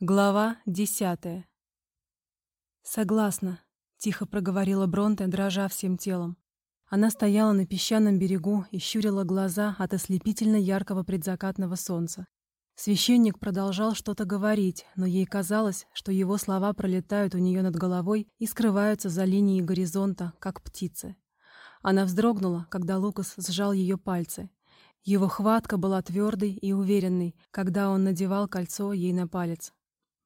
Глава десятая. «Согласна», — тихо проговорила Бронте, дрожа всем телом. Она стояла на песчаном берегу и щурила глаза от ослепительно яркого предзакатного солнца. Священник продолжал что-то говорить, но ей казалось, что его слова пролетают у нее над головой и скрываются за линией горизонта, как птицы. Она вздрогнула, когда Лукас сжал ее пальцы. Его хватка была твердой и уверенной, когда он надевал кольцо ей на палец.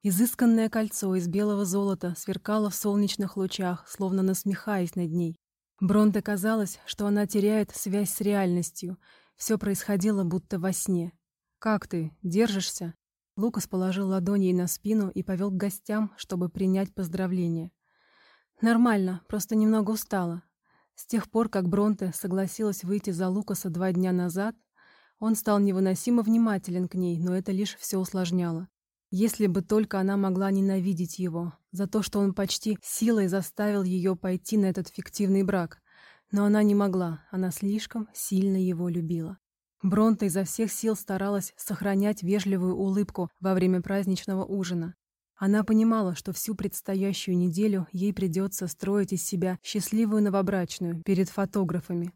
Изысканное кольцо из белого золота сверкало в солнечных лучах, словно насмехаясь над ней. Бронте казалось, что она теряет связь с реальностью. Все происходило будто во сне. «Как ты? Держишься?» Лукас положил ладонь ей на спину и повел к гостям, чтобы принять поздравления. «Нормально, просто немного устала». С тех пор, как Бронте согласилась выйти за Лукаса два дня назад, он стал невыносимо внимателен к ней, но это лишь все усложняло. Если бы только она могла ненавидеть его за то, что он почти силой заставил ее пойти на этот фиктивный брак. Но она не могла, она слишком сильно его любила. Бронта изо всех сил старалась сохранять вежливую улыбку во время праздничного ужина. Она понимала, что всю предстоящую неделю ей придется строить из себя счастливую новобрачную перед фотографами.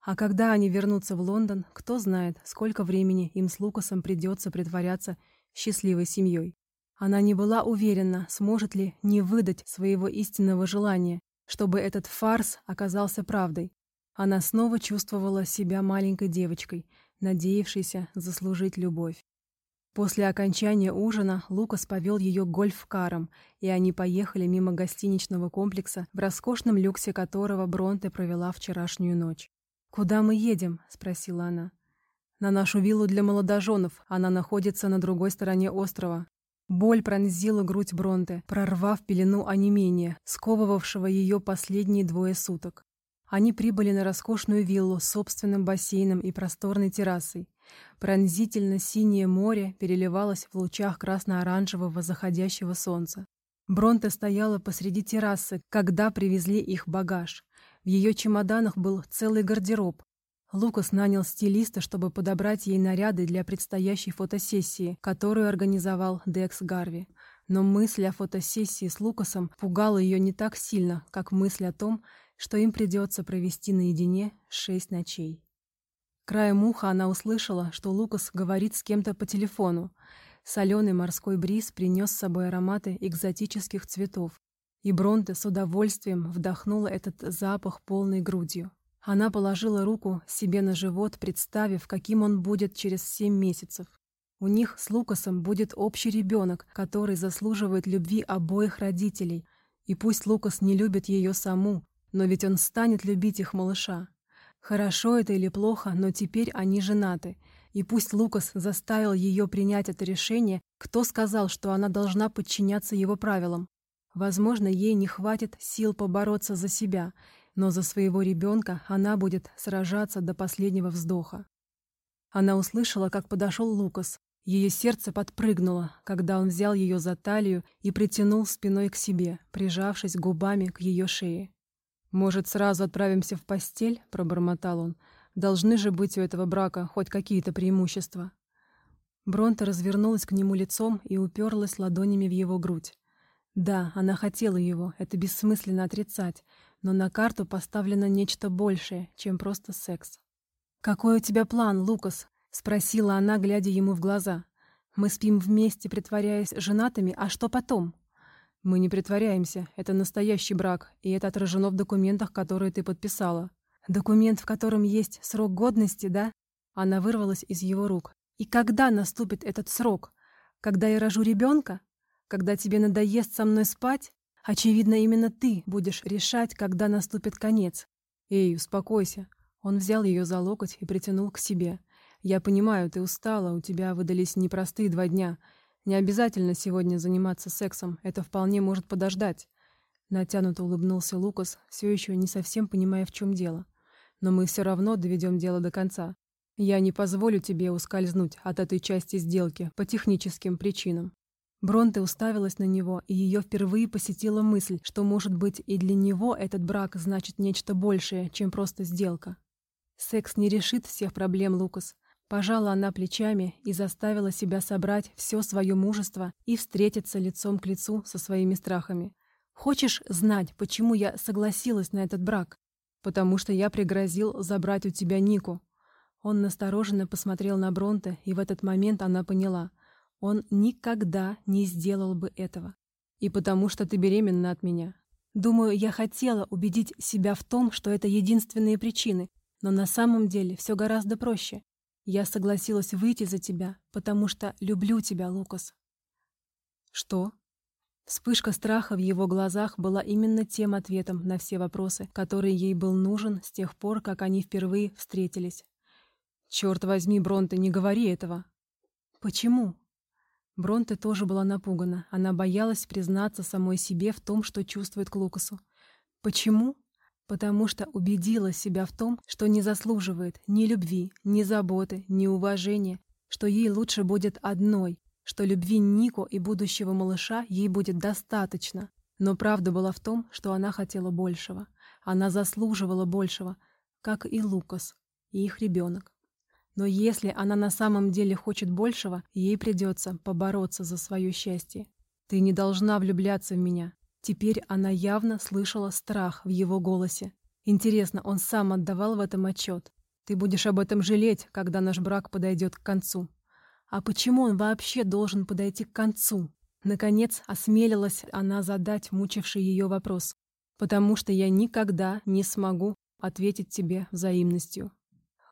А когда они вернутся в Лондон, кто знает, сколько времени им с Лукасом придется притворяться счастливой семьей. Она не была уверена, сможет ли не выдать своего истинного желания, чтобы этот фарс оказался правдой. Она снова чувствовала себя маленькой девочкой, надеявшейся заслужить любовь. После окончания ужина Лукас повел ее гольф-каром, и они поехали мимо гостиничного комплекса, в роскошном люксе которого Бронте провела вчерашнюю ночь. «Куда мы едем?» — спросила она на нашу виллу для молодоженов. Она находится на другой стороне острова. Боль пронзила грудь Бронте, прорвав пелену онемения, сковывавшего ее последние двое суток. Они прибыли на роскошную виллу с собственным бассейном и просторной террасой. Пронзительно синее море переливалось в лучах красно-оранжевого заходящего солнца. Бронте стояла посреди террасы, когда привезли их багаж. В ее чемоданах был целый гардероб, Лукас нанял стилиста, чтобы подобрать ей наряды для предстоящей фотосессии, которую организовал Декс Гарви. Но мысль о фотосессии с Лукасом пугала ее не так сильно, как мысль о том, что им придется провести наедине шесть ночей. Краем уха она услышала, что Лукас говорит с кем-то по телефону. Соленый морской бриз принес с собой ароматы экзотических цветов, и Бронте с удовольствием вдохнула этот запах полной грудью. Она положила руку себе на живот, представив, каким он будет через семь месяцев. У них с Лукасом будет общий ребенок, который заслуживает любви обоих родителей. И пусть Лукас не любит ее саму, но ведь он станет любить их малыша. Хорошо это или плохо, но теперь они женаты. И пусть Лукас заставил ее принять это решение, кто сказал, что она должна подчиняться его правилам? Возможно, ей не хватит сил побороться за себя, но за своего ребенка она будет сражаться до последнего вздоха. Она услышала, как подошел Лукас. Ее сердце подпрыгнуло, когда он взял ее за талию и притянул спиной к себе, прижавшись губами к ее шее. «Может, сразу отправимся в постель?» — пробормотал он. «Должны же быть у этого брака хоть какие-то преимущества». Бронта развернулась к нему лицом и уперлась ладонями в его грудь. Да, она хотела его, это бессмысленно отрицать, но на карту поставлено нечто большее, чем просто секс. «Какой у тебя план, Лукас?» — спросила она, глядя ему в глаза. «Мы спим вместе, притворяясь женатыми, а что потом?» «Мы не притворяемся. Это настоящий брак, и это отражено в документах, которые ты подписала». «Документ, в котором есть срок годности, да?» Она вырвалась из его рук. «И когда наступит этот срок? Когда я рожу ребенка? Когда тебе надоест со мной спать? Очевидно, именно ты будешь решать, когда наступит конец. Эй, успокойся. Он взял ее за локоть и притянул к себе. Я понимаю, ты устала, у тебя выдались непростые два дня. Не обязательно сегодня заниматься сексом, это вполне может подождать. Натянуто улыбнулся Лукас, все еще не совсем понимая, в чем дело. Но мы все равно доведем дело до конца. Я не позволю тебе ускользнуть от этой части сделки по техническим причинам. Бронте уставилась на него, и ее впервые посетила мысль, что, может быть, и для него этот брак значит нечто большее, чем просто сделка. «Секс не решит всех проблем, Лукас. Пожала она плечами и заставила себя собрать все свое мужество и встретиться лицом к лицу со своими страхами. «Хочешь знать, почему я согласилась на этот брак? Потому что я пригрозил забрать у тебя Нику». Он настороженно посмотрел на Бронте, и в этот момент она поняла. Он никогда не сделал бы этого. «И потому что ты беременна от меня. Думаю, я хотела убедить себя в том, что это единственные причины, но на самом деле все гораздо проще. Я согласилась выйти за тебя, потому что люблю тебя, Лукас. Что? Вспышка страха в его глазах была именно тем ответом на все вопросы, которые ей был нужен с тех пор, как они впервые встретились. Черт возьми, Бронте, не говори этого. Почему? Бронте тоже была напугана. Она боялась признаться самой себе в том, что чувствует к Лукасу. Почему? потому что убедила себя в том, что не заслуживает ни любви, ни заботы, ни уважения, что ей лучше будет одной, что любви Нико и будущего малыша ей будет достаточно. Но правда была в том, что она хотела большего. Она заслуживала большего, как и Лукас, и их ребенок. Но если она на самом деле хочет большего, ей придется побороться за свое счастье. «Ты не должна влюбляться в меня. Теперь она явно слышала страх в его голосе. Интересно, он сам отдавал в этом отчет? Ты будешь об этом жалеть, когда наш брак подойдет к концу. А почему он вообще должен подойти к концу? Наконец, осмелилась она задать мучивший ее вопрос. Потому что я никогда не смогу ответить тебе взаимностью.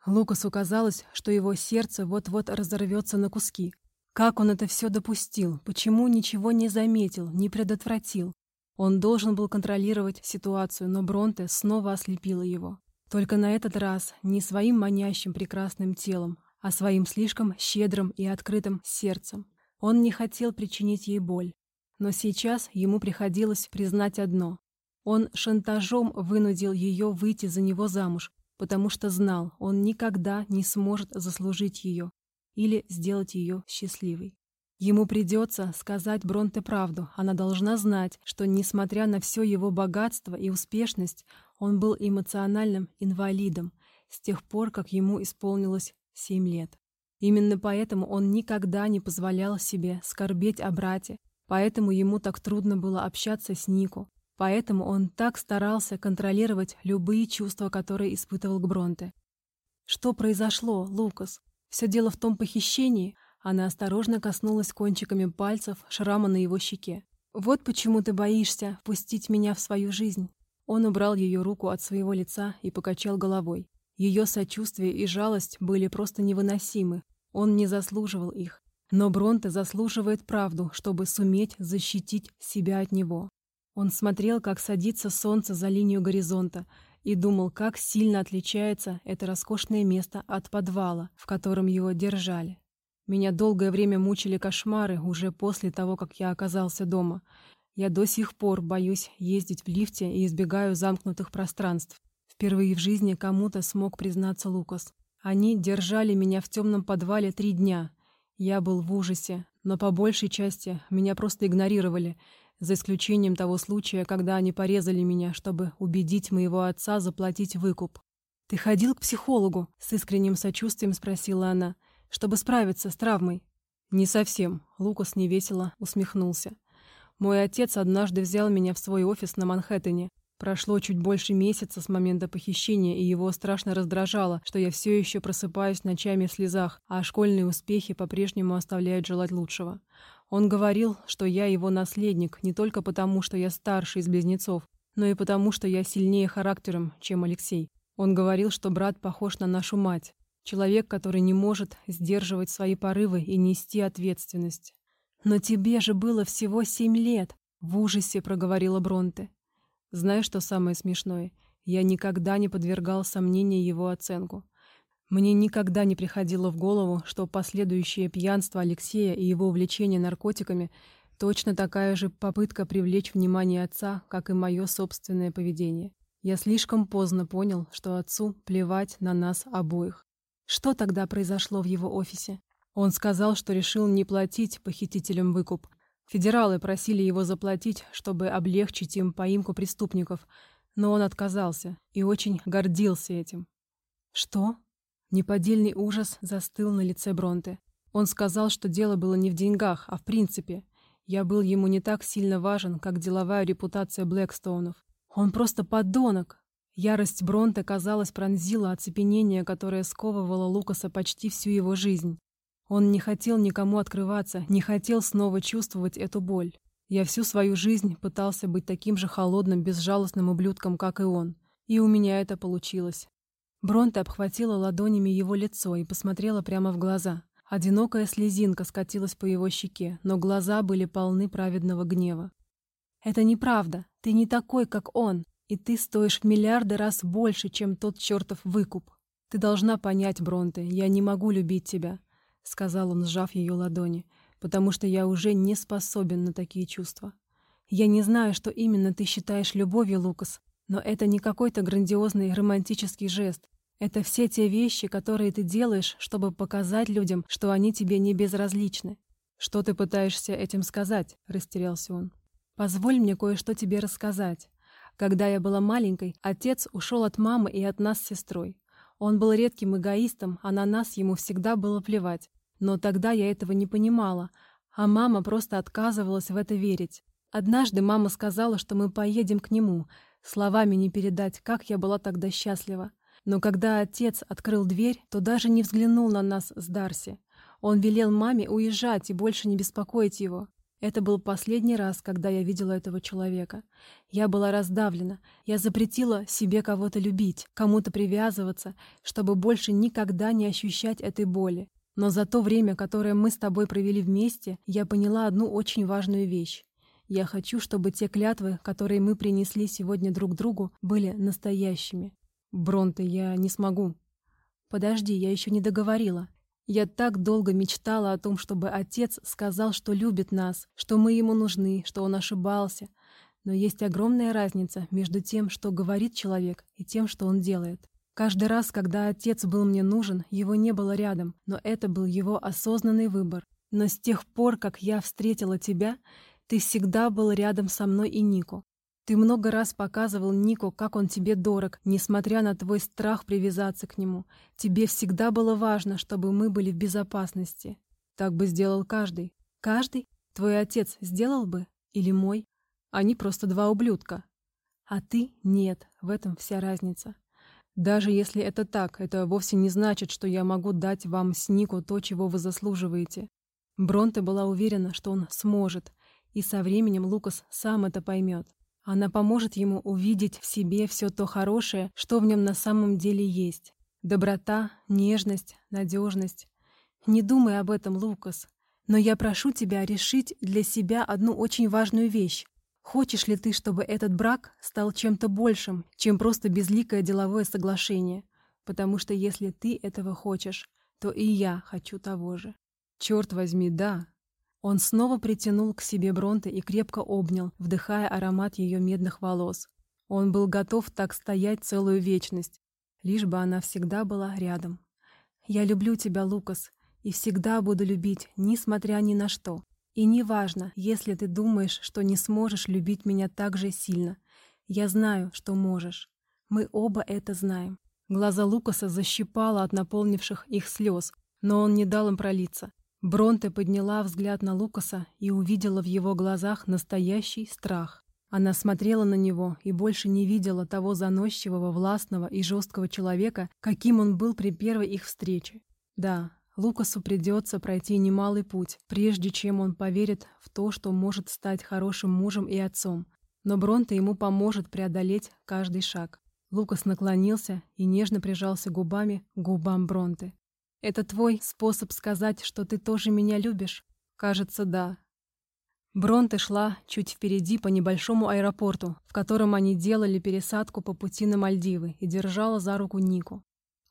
Лукасу казалось, что его сердце вот-вот разорвется на куски. Как он это все допустил? Почему ничего не заметил, не предотвратил? Он должен был контролировать ситуацию, но Бронте снова ослепила его. Только на этот раз не своим манящим прекрасным телом, а своим слишком щедрым и открытым сердцем. Он не хотел причинить ей боль. Но сейчас ему приходилось признать одно. Он шантажом вынудил ее выйти за него замуж, потому что знал, он никогда не сможет заслужить ее или сделать ее счастливой. Ему придется сказать Бронте правду. Она должна знать, что, несмотря на все его богатство и успешность, он был эмоциональным инвалидом с тех пор, как ему исполнилось семь лет. Именно поэтому он никогда не позволял себе скорбеть о брате, поэтому ему так трудно было общаться с Нико, поэтому он так старался контролировать любые чувства, которые испытывал к Бронте. Что произошло, Лукас? Все дело в том похищении, она осторожно коснулась кончиками пальцев шрама на его щеке. «Вот почему ты боишься впустить меня в свою жизнь». Он убрал ее руку от своего лица и покачал головой. Ее сочувствие и жалость были просто невыносимы. Он не заслуживал их. Но Бронте заслуживает правду, чтобы суметь защитить себя от него. Он смотрел, как садится солнце за линию горизонта, и думал, как сильно отличается это роскошное место от подвала, в котором его держали. Меня долгое время мучили кошмары уже после того, как я оказался дома. Я до сих пор боюсь ездить в лифте и избегаю замкнутых пространств. Впервые в жизни кому-то смог признаться Лукас. Они держали меня в темном подвале три дня. Я был в ужасе, но по большей части меня просто игнорировали, за исключением того случая, когда они порезали меня, чтобы убедить моего отца заплатить выкуп. «Ты ходил к психологу?» — с искренним сочувствием спросила она чтобы справиться с травмой. Не совсем, Лукас невесело усмехнулся. Мой отец однажды взял меня в свой офис на Манхэттене. Прошло чуть больше месяца с момента похищения, и его страшно раздражало, что я все еще просыпаюсь ночами в слезах, а школьные успехи по-прежнему оставляют желать лучшего. Он говорил, что я его наследник не только потому, что я старший из близнецов, но и потому, что я сильнее характером, чем Алексей. Он говорил, что брат похож на нашу мать, Человек, который не может сдерживать свои порывы и нести ответственность. «Но тебе же было всего семь лет!» — в ужасе проговорила Бронте. Знаешь, что самое смешное? Я никогда не подвергал сомнению его оценку. Мне никогда не приходило в голову, что последующее пьянство Алексея и его увлечение наркотиками точно такая же попытка привлечь внимание отца, как и мое собственное поведение. Я слишком поздно понял, что отцу плевать на нас обоих. Что тогда произошло в его офисе? Он сказал, что решил не платить похитителям выкуп. Федералы просили его заплатить, чтобы облегчить им поимку преступников, но он отказался и очень гордился этим. Что? Неподдельный ужас застыл на лице Бронте. Он сказал, что дело было не в деньгах, а в принципе. Я был ему не так сильно важен, как деловая репутация Блэкстоунов. Он просто подонок. Ярость Бронте, казалось, пронзила оцепенение, которое сковывало Лукаса почти всю его жизнь. Он не хотел никому открываться, не хотел снова чувствовать эту боль. Я всю свою жизнь пытался быть таким же холодным, безжалостным ублюдком, как и он. И у меня это получилось. Бронте обхватила ладонями его лицо и посмотрела прямо в глаза. Одинокая слезинка скатилась по его щеке, но глаза были полны праведного гнева. «Это неправда. Ты не такой, как он. И ты стоишь в миллиарды раз больше, чем тот чертов выкуп. Ты должна понять, Бронте, я не могу любить тебя», — сказал он, сжав ее ладони, «потому что я уже не способен на такие чувства. Я не знаю, что именно ты считаешь любовью, Лукас, но это не какой-то грандиозный романтический жест, это все те вещи, которые ты делаешь, чтобы показать людям, что они тебе не безразличны. Что ты пытаешься этим сказать? растерялся он. Позволь мне кое-что тебе рассказать. Когда я была маленькой, отец ушел от мамы и от нас с сестрой. Он был редким эгоистом, а на нас ему всегда было плевать. Но тогда я этого не понимала, а мама просто отказывалась в это верить. Однажды мама сказала, что мы поедем к нему. Словами не передать, как я была тогда счастлива. Но когда отец открыл дверь, то даже не взглянул на нас с Дарси. Он велел маме уезжать и больше не беспокоить его. Это был последний раз, когда я видела этого человека. Я была раздавлена. Я запретила себе кого-то любить, кому-то привязываться, чтобы больше никогда не ощущать этой боли. Но за то время, которое мы с тобой провели вместе, я поняла одну очень важную вещь. Я хочу, чтобы те клятвы, которые мы принесли сегодня друг другу, были настоящими. Бронте, я не смогу. Подожди, я еще не договорила. Я так долго мечтала о том, чтобы отец сказал, что любит нас, что мы ему нужны, что он ошибался. Но есть огромная разница между тем, что говорит человек, и тем, что он делает. Каждый раз, когда отец был мне нужен, его не было рядом, но это был его осознанный выбор. Но с тех пор, как я встретила тебя, ты всегда был рядом со мной и Нику. Ты много раз показывал Нику, как он тебе дорог, несмотря на твой страх привязаться к нему. Тебе всегда было важно, чтобы мы были в безопасности. Так бы сделал каждый. Каждый? Твой отец сделал бы? Или мой? Они просто два ублюдка. А ты — нет, в этом вся разница. Даже если это так, это вовсе не значит, что я могу дать вам с Нику то, чего вы заслуживаете. Бронте была уверена, что он сможет, и со временем Лукас сам это поймет. Она поможет ему увидеть в себе все то хорошее, что в нем на самом деле есть. Доброта, нежность, надежность. Не думай об этом, Лукас. Но я прошу тебя решить для себя одну очень важную вещь. Хочешь ли ты, чтобы этот брак стал чем-то большим, чем просто безликое деловое соглашение? Потому что если ты этого хочешь, то и я хочу того же. Черт возьми, да, он снова притянул к себе Бронте и крепко обнял, вдыхая аромат ее медных волос. Он был готов так стоять целую вечность, лишь бы она всегда была рядом. «Я люблю тебя, Лукас, и всегда буду любить, несмотря ни на что. И неважно, если ты думаешь, что не сможешь любить меня так же сильно. Я знаю, что можешь. Мы оба это знаем». Глаза Лукаса защипало от наполнивших их слез, но он не дал им пролиться. Бронте подняла взгляд на Лукаса и увидела в его глазах настоящий страх. Она смотрела на него и больше не видела того заносчивого, властного и жесткого человека, каким он был при первой их встрече. Да, Лукасу придется пройти немалый путь, прежде чем он поверит в то, что может стать хорошим мужем и отцом. Но Бронте ему поможет преодолеть каждый шаг. Лукас наклонился и нежно прижался губами к губам Бронте. Это твой способ сказать, что ты тоже меня любишь? Кажется, да. Бронте шла чуть впереди по небольшому аэропорту, в котором они делали пересадку по пути на Мальдивы, и держала за руку Нику.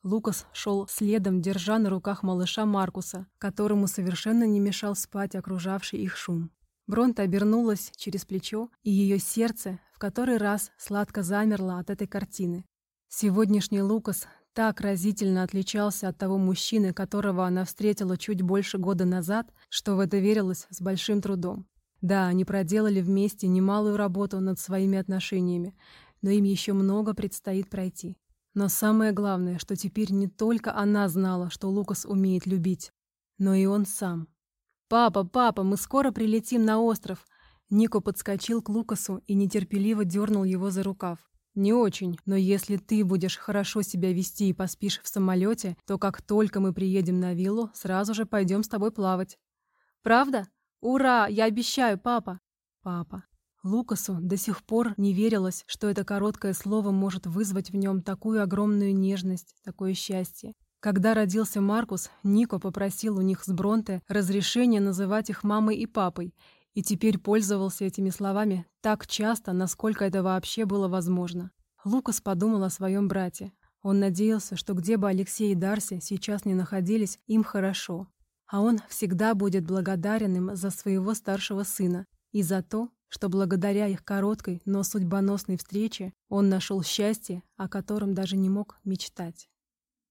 Лукас шел следом, держа на руках малыша Маркуса, которому совершенно не мешал спать окружавший их шум. Бронте обернулась через плечо, и ее сердце в который раз сладко замерло от этой картины. Сегодняшний Лукас так разительно отличался от того мужчины, которого она встретила чуть больше года назад, что в это верилось с большим трудом. Да, они проделали вместе немалую работу над своими отношениями, но им еще много предстоит пройти. Но самое главное, что теперь не только она знала, что Лукас умеет любить, но и он сам. «Папа, папа, мы скоро прилетим на остров!» Нико подскочил к Лукасу и нетерпеливо дернул его за рукав. «Не очень, но если ты будешь хорошо себя вести и поспишь в самолете, то как только мы приедем на виллу, сразу же пойдем с тобой плавать». «Правда? Ура! Я обещаю, папа!» «Папа». Лукасу до сих пор не верилось, что это короткое слово может вызвать в нем такую огромную нежность, такое счастье. Когда родился Маркус, Нико попросил у них с Бронте разрешения называть их мамой и папой, и теперь пользовался этими словами так часто, насколько это вообще было возможно. Лукас подумал о своем брате. Он надеялся, что где бы Алексей и Дарси сейчас не находились, им хорошо. А он всегда будет благодарен им за своего старшего сына и за то, что благодаря их короткой, но судьбоносной встрече он нашел счастье, о котором даже не мог мечтать.